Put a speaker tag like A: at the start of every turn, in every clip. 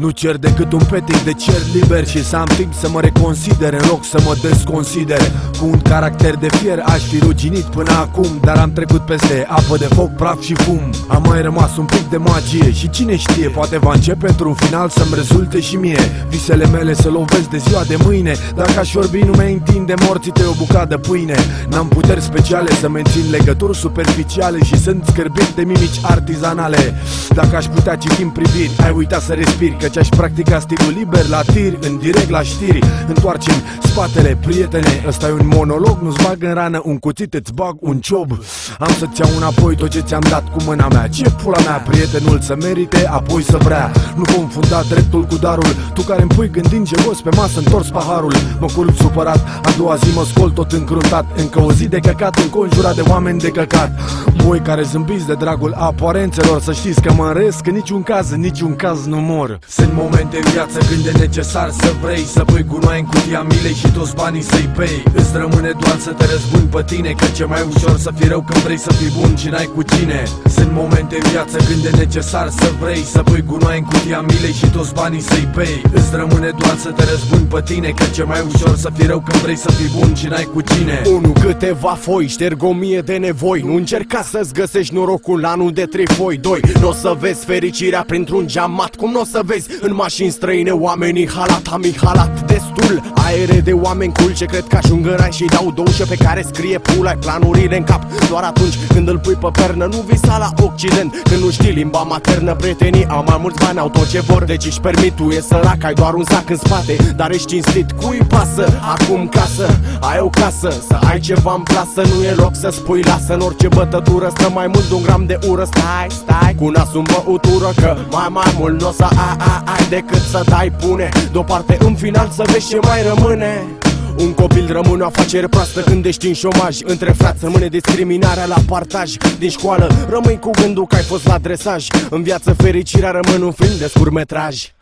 A: Nu cer decât un petic de cer liber Și să am timp să mă reconsider În loc să mă desconsider Cu un caracter de fier aș fi ruginit până acum Dar am trecut peste apă de foc, praf și fum. Am mai rămas un pic de magie Și cine știe, poate va începe într-un final Să-mi rezulte și mie. Visele mele să lovesc de ziua de mâine Dacă aș vorbi nu mi întinde morții te o bucată de pâine. N-am puteri speciale să mențin legături superficiale Și sunt scârbit de mimici artizanale. Dacă aș putea citi în priviri Ai uitat să respiri Căci aș practica stilul liber la tir În direct la știri. Întoarcem spatele, prietene ăsta e un monolog Nu-ți bag în rană un cuțit, îți bag un ciob. Am să-ți iau înapoi tot ce ți-am dat cu mâna mea. Ce pula mea, prietenul să merite, apoi să vrea. Nu confunda dreptul cu darul Tu care îmi pui gândind jegos pe masă, întors paharul. Mă culp supărat, a doua zi mă scol tot încruntat. Încă o zi de căcat, înconjurat de oameni de căcat. Voi care zâmbiți de dragul aparențelor Să știți că mă înresc în niciun caz, în niciun caz nu mor. Sunt momente în viață când e necesar să vrei Să pui gunoaie în cutia milei și toți banii să-i pei Îți rămâne doar să te răzbuni pe tine Că ce mai ușor să fii rău când vrei să fii bun și n-ai cu cine. Sunt momente în viață când e necesar să vrei Să pui gunoaie în cutia milei și toți banii să-i pei Îți rămâne doar să te răzbuni pe tine Că ce mai ușor să fii rău când vrei să fii bun și n-ai cu cine.
B: Unu câteva foi, șterg o mie de nevoi. Nu încerca să-ți găsești norocul la anul de trei foi. Doi, n o să vezi fericirea printr-un geamat Cum n o să vezi în mașini străine oamenii halat Am halat destul, aere de oameni cool Ce cred că ajung în rai și dau doușe pe care scrie pula Planurile în cap, doar atunci când îl pui pe pernă Nu visa la Occident, când nu știi limba maternă Prietenii au mai mulți bani, au tot ce vor. Deci își permit, tu e sărac, ai doar un sac în spate. Dar ești cinstit, cui pasă? Acum casă, ai o casă Să ai ceva în plasă, nu e loc să spui lasă În orice bătătură stă mai mult de un gram de ură. Stai, stai, cu nasul în băutură Că mai mai mult n-o să ai, ai, ai Decât să dai pune. Deoparte în final să vezi ce mai rămâne un copil rămâne o afacere proastă când ești în șomaj. Între frați rămâne discriminarea la partaj. Din școală rămâi cu gândul că ai fost la dresaj. În viață fericirea rămâne un film de scurmetraj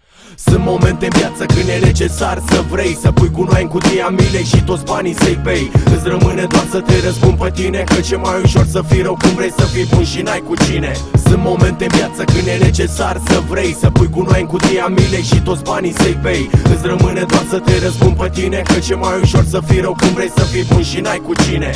B: sunt momente în viață când e necesar să vrei Să pui gunoaie în cutia milei și toți banii să-i bei. Îți rămâne doar să te răspund pe tine Că ce mai ușor să fii rău cum vrei să fii bun și n-ai cu cine. Sunt momente în viață când e necesar să vrei Să pui gunoaie în cutia milei și toți banii să-i bei. Îți rămâne doar să te răspund pe tine Că ce mai ușor să fii rău cum vrei să fii bun și n-ai cu cine